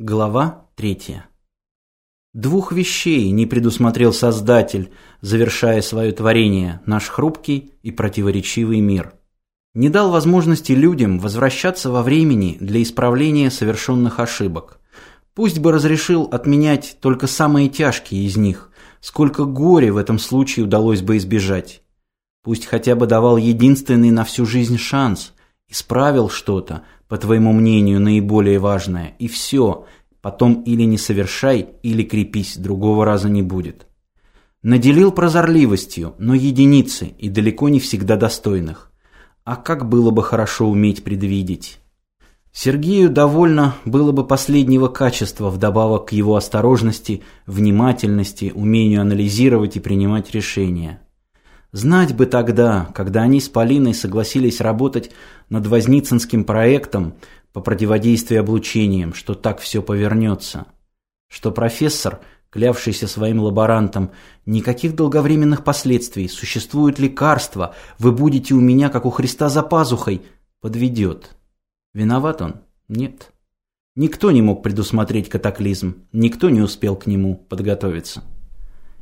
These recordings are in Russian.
Глава третья. Двух вещей не предусмотрел Создатель, завершая свое творение, наш хрупкий и противоречивый мир. Не дал возможности людям возвращаться во времени для исправления совершенных ошибок. Пусть бы разрешил отменять только самые тяжкие из них, сколько горя в этом случае удалось бы избежать. Пусть хотя бы давал единственный на всю жизнь шанс, исправил что-то, по твоему мнению, наиболее важное, и все, потом или не совершай, или крепись, другого раза не будет. Наделил прозорливостью, но единицы, и далеко не всегда достойных. А как было бы хорошо уметь предвидеть. Сергею довольно было бы последнего качества вдобавок к его осторожности, внимательности, умению анализировать и принимать решения. Знать бы тогда, когда они с Полиной согласились работать над Возницынским проектом по противодействию облучениям, что так все повернется. Что профессор, клявшийся своим лаборантам, никаких долговременных последствий, существует лекарство, вы будете у меня, как у Христа за пазухой, подведет. Виноват он? Нет. Никто не мог предусмотреть катаклизм, никто не успел к нему подготовиться.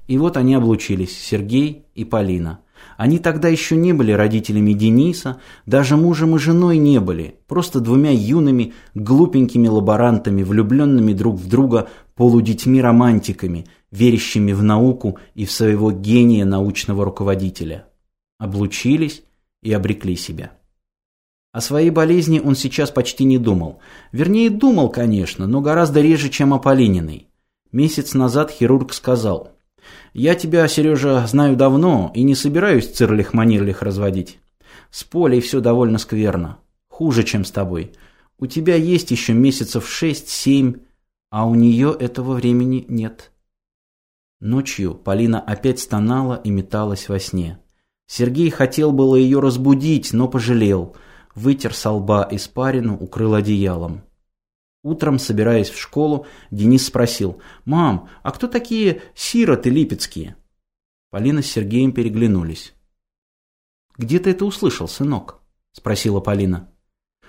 И вот они облучились, Сергей и Полина. Они тогда еще не были родителями Дениса, даже мужем и женой не были, просто двумя юными, глупенькими лаборантами, влюбленными друг в друга полудетьми-романтиками, верящими в науку и в своего гения научного руководителя. Облучились и обрекли себя. О своей болезни он сейчас почти не думал. Вернее, думал, конечно, но гораздо реже, чем о Полининой. Месяц назад хирург сказал – я тебя, Сережа, знаю давно и не собираюсь цирлих-манирлих разводить. С Полей все довольно скверно. Хуже, чем с тобой. У тебя есть еще месяцев шесть-семь, а у нее этого времени нет. Ночью Полина опять стонала и металась во сне. Сергей хотел было ее разбудить, но пожалел. Вытер со лба испарину, укрыл одеялом. Утром, собираясь в школу, Денис спросил, «Мам, а кто такие сироты липецкие?» Полина с Сергеем переглянулись. «Где ты это услышал, сынок?» – спросила Полина.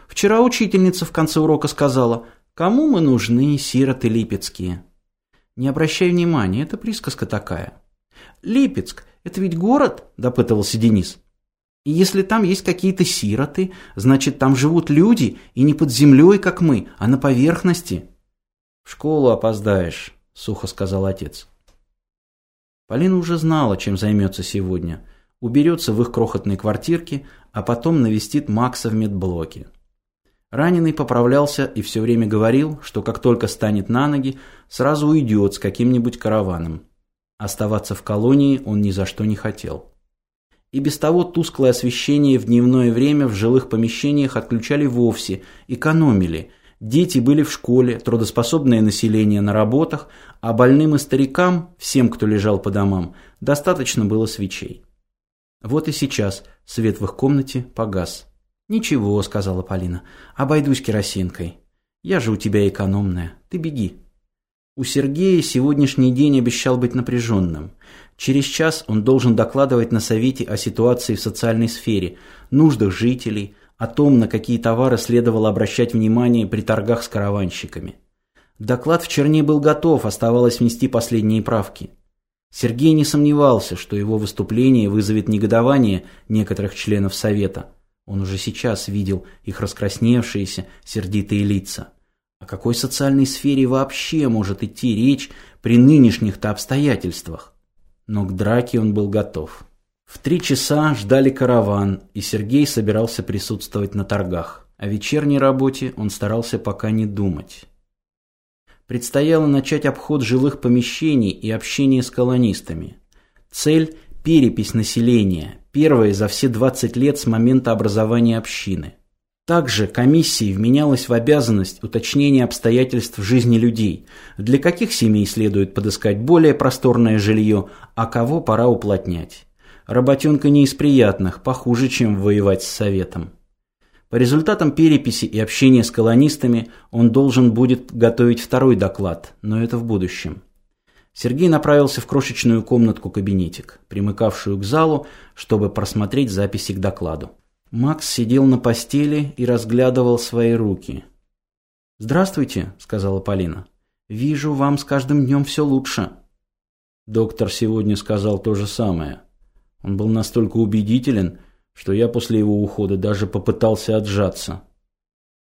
«Вчера учительница в конце урока сказала, кому мы нужны, сироты липецкие?» «Не обращай внимания, это присказка такая». «Липецк, это ведь город?» – допытывался Денис. И если там есть какие-то сироты, значит, там живут люди, и не под землей, как мы, а на поверхности. В школу опоздаешь, сухо сказал отец. Полина уже знала, чем займется сегодня. Уберется в их крохотной квартирке, а потом навестит Макса в медблоке. Раненый поправлялся и все время говорил, что как только станет на ноги, сразу уйдет с каким-нибудь караваном. Оставаться в колонии он ни за что не хотел. И без того тусклое освещение в дневное время в жилых помещениях отключали вовсе, экономили. Дети были в школе, трудоспособное население на работах, а больным и старикам, всем, кто лежал по домам, достаточно было свечей. Вот и сейчас свет в их комнате погас. «Ничего», — сказала Полина, — «обойдусь керосинкой. Я же у тебя экономная, ты беги». У Сергея сегодняшний день обещал быть напряженным. Через час он должен докладывать на совете о ситуации в социальной сфере, нуждах жителей, о том, на какие товары следовало обращать внимание при торгах с караванщиками. Доклад в Черне был готов, оставалось внести последние правки. Сергей не сомневался, что его выступление вызовет негодование некоторых членов Совета. Он уже сейчас видел их раскрасневшиеся, сердитые лица. О какой социальной сфере вообще может идти речь при нынешних-то обстоятельствах? Но к драке он был готов. В три часа ждали караван, и Сергей собирался присутствовать на торгах. О вечерней работе он старался пока не думать. Предстояло начать обход жилых помещений и общение с колонистами. Цель – перепись населения, первая за все 20 лет с момента образования общины – также комиссии вменялось в обязанность уточнения обстоятельств жизни людей, для каких семей следует подыскать более просторное жилье, а кого пора уплотнять. Работенка не из приятных, похуже, чем воевать с Советом. По результатам переписи и общения с колонистами он должен будет готовить второй доклад, но это в будущем. Сергей направился в крошечную комнатку-кабинетик, примыкавшую к залу, чтобы просмотреть записи к докладу. Макс сидел на постели и разглядывал свои руки. «Здравствуйте», — сказала Полина. «Вижу, вам с каждым днем все лучше». Доктор сегодня сказал то же самое. Он был настолько убедителен, что я после его ухода даже попытался отжаться.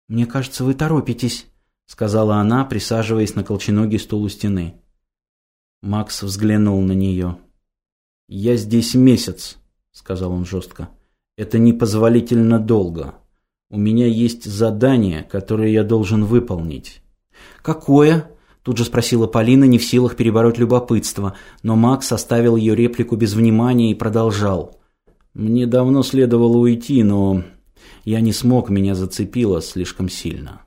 «Мне кажется, вы торопитесь», — сказала она, присаживаясь на колченогий стул у стены. Макс взглянул на нее. «Я здесь месяц», — сказал он жестко. «Это непозволительно долго. У меня есть задание, которое я должен выполнить». «Какое?» – тут же спросила Полина, не в силах перебороть любопытство, но Макс оставил ее реплику без внимания и продолжал. «Мне давно следовало уйти, но я не смог, меня зацепило слишком сильно».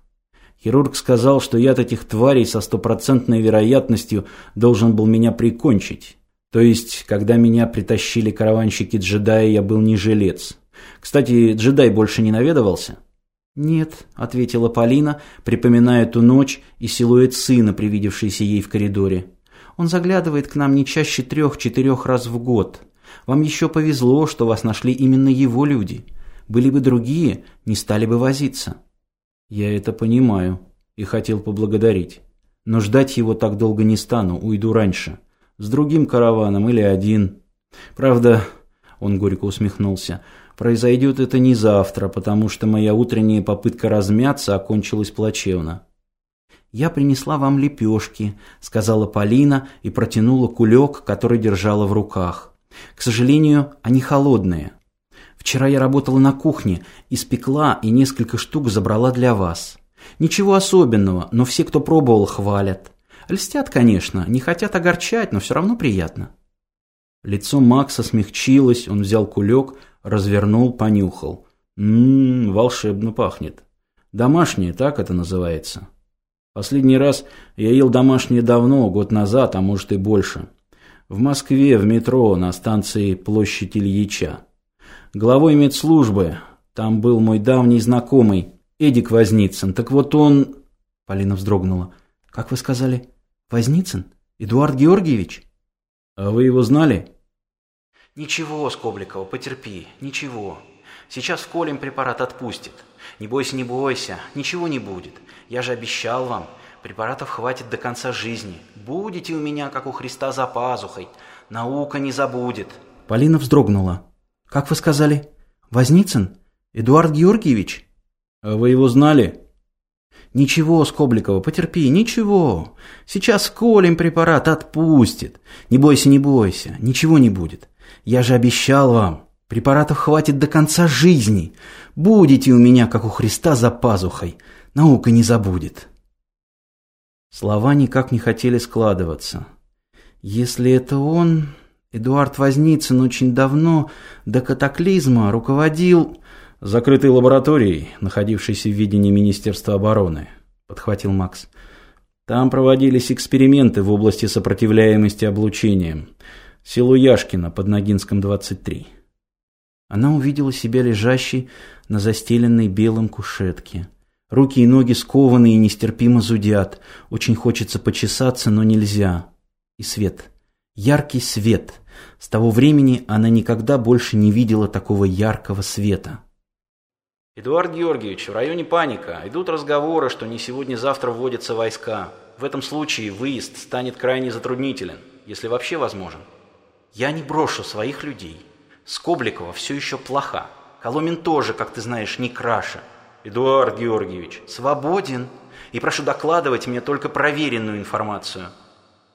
Хирург сказал, что яд этих тварей со стопроцентной вероятностью должен был меня прикончить. То есть, когда меня притащили караванщики джедая, я был не жилец. Кстати, джедай больше не наведывался? «Нет», — ответила Полина, припоминая ту ночь и силуэт сына, привидевшийся ей в коридоре. «Он заглядывает к нам не чаще трех-четырех раз в год. Вам еще повезло, что вас нашли именно его люди. Были бы другие, не стали бы возиться». Я это понимаю и хотел поблагодарить. Но ждать его так долго не стану, уйду раньше. С другим караваном или один. Правда, он горько усмехнулся, произойдет это не завтра, потому что моя утренняя попытка размяться окончилась плачевно. «Я принесла вам лепешки», — сказала Полина и протянула кулек, который держала в руках. «К сожалению, они холодные. Вчера я работала на кухне, испекла и несколько штук забрала для вас. Ничего особенного, но все, кто пробовал, хвалят. Льстят, конечно, не хотят огорчать, но все равно приятно. Лицо Макса смягчилось, он взял кулек, развернул, понюхал. Ммм, волшебно пахнет. Домашнее, так это называется. Последний раз я ел домашнее давно, год назад, а может и больше. В Москве, в метро, на станции Площадь Ильича главой медслужбы. Там был мой давний знакомый, Эдик Возницын. Так вот он...» Полина вздрогнула. «Как вы сказали? Возницын? Эдуард Георгиевич?» «А вы его знали?» «Ничего, Скобликова, потерпи, ничего. Сейчас вколем препарат отпустит. Не бойся, не бойся, ничего не будет. Я же обещал вам, препаратов хватит до конца жизни. Будете у меня, как у Христа, за пазухой. Наука не забудет». Полина вздрогнула. «Как вы сказали? Возницын? Эдуард Георгиевич?» «А вы его знали?» «Ничего, Скобликова, потерпи, ничего. Сейчас колем препарат отпустит. Не бойся, не бойся, ничего не будет. Я же обещал вам, препаратов хватит до конца жизни. Будете у меня, как у Христа, за пазухой. Наука не забудет». Слова никак не хотели складываться. «Если это он, Эдуард Возницын очень давно, до катаклизма, руководил закрытой лабораторией, находившейся в видении Министерства обороны, подхватил Макс. Там проводились эксперименты в области сопротивляемости облучением. Село Яшкино под Ногинском 23. Она увидела себя лежащей на застеленной белом кушетке. Руки и ноги скованы и нестерпимо зудят. Очень хочется почесаться, но нельзя. И свет. Яркий свет. С того времени она никогда больше не видела такого яркого света. Эдуард Георгиевич, в районе паника. Идут разговоры, что не сегодня-завтра вводятся войска. В этом случае выезд станет крайне затруднителен, если вообще возможен. Я не брошу своих людей. Скобликова все еще плоха. Коломин тоже, как ты знаешь, не краше. Эдуард Георгиевич. Свободен. И прошу докладывать мне только проверенную информацию.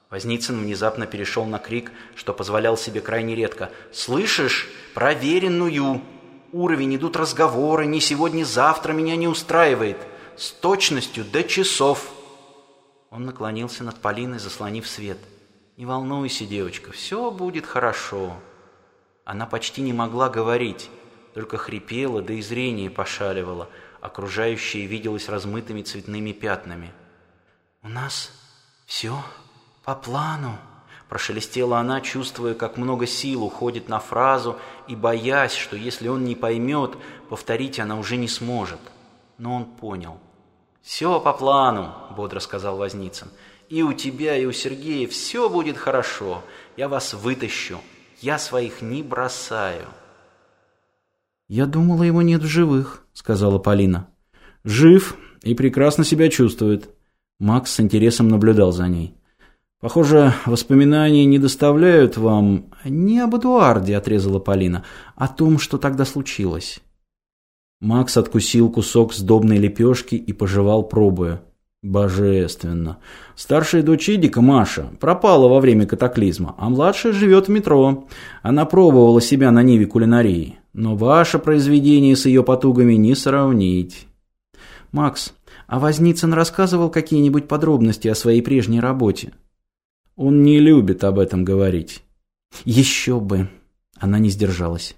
Возницын внезапно перешел на крик, что позволял себе крайне редко. «Слышишь? Проверенную! Уровень идут разговоры, не сегодня-завтра меня не устраивает. С точностью до часов!» Он наклонился над Полиной, заслонив свет. «Не волнуйся, девочка, все будет хорошо». Она почти не могла говорить, только хрипела, да и зрение пошаливало. Окружающее виделось размытыми цветными пятнами. «У нас все «По плану», – прошелестела она, чувствуя, как много сил уходит на фразу и боясь, что если он не поймет, повторить она уже не сможет. Но он понял. «Все по плану», – бодро сказал Возницын. «И у тебя, и у Сергея все будет хорошо. Я вас вытащу. Я своих не бросаю». «Я думала, его нет в живых», – сказала Полина. «Жив, и прекрасно себя чувствует». Макс с интересом наблюдал за ней. «Похоже, воспоминания не доставляют вам...» «Не об Эдуарде», — отрезала Полина, — «о том, что тогда случилось». Макс откусил кусок сдобной лепешки и пожевал, пробуя. Божественно. Старшая дочь Эдика, Маша, пропала во время катаклизма, а младшая живет в метро. Она пробовала себя на ниве кулинарии. Но ваше произведение с ее потугами не сравнить. Макс, а Возницын рассказывал какие-нибудь подробности о своей прежней работе? Он не любит об этом говорить. Еще бы. Она не сдержалась.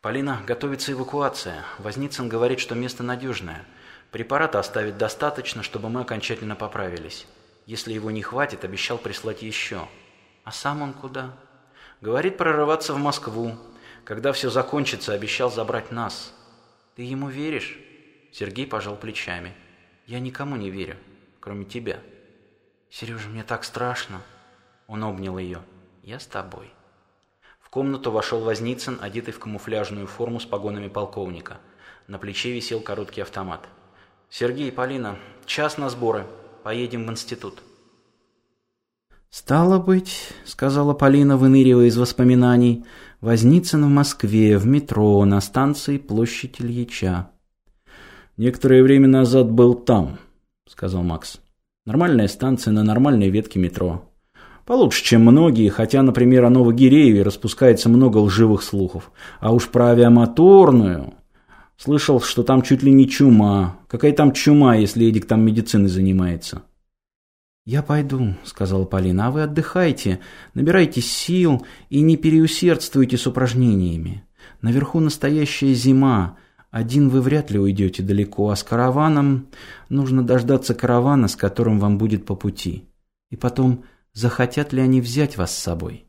Полина, готовится эвакуация. Возницын говорит, что место надежное. Препарата оставить достаточно, чтобы мы окончательно поправились. Если его не хватит, обещал прислать еще. А сам он куда? Говорит прорываться в Москву. Когда все закончится, обещал забрать нас. Ты ему веришь? Сергей пожал плечами. Я никому не верю, кроме тебя. Сережа, мне так страшно. Он обнял ее. Я с тобой. В комнату вошел Возницын, одетый в камуфляжную форму с погонами полковника. На плече висел короткий автомат. «Сергей, Полина, час на сборы. Поедем в институт». «Стало быть», — сказала Полина, выныривая из воспоминаний, — «Возницын в Москве, в метро, на станции площадь Ильича». «Некоторое время назад был там», — сказал Макс. «Нормальная станция на нормальной ветке метро. Получше, чем многие, хотя, например, о Новогирееве распускается много лживых слухов. А уж про авиамоторную...» Слышал, что там чуть ли не чума. Какая там чума, если Эдик там медициной занимается? «Я пойду», — сказала Полина, — «а вы отдыхайте, набирайте сил и не переусердствуйте с упражнениями. Наверху настоящая зима, один вы вряд ли уйдете далеко, а с караваном нужно дождаться каравана, с которым вам будет по пути. И потом, захотят ли они взять вас с собой?»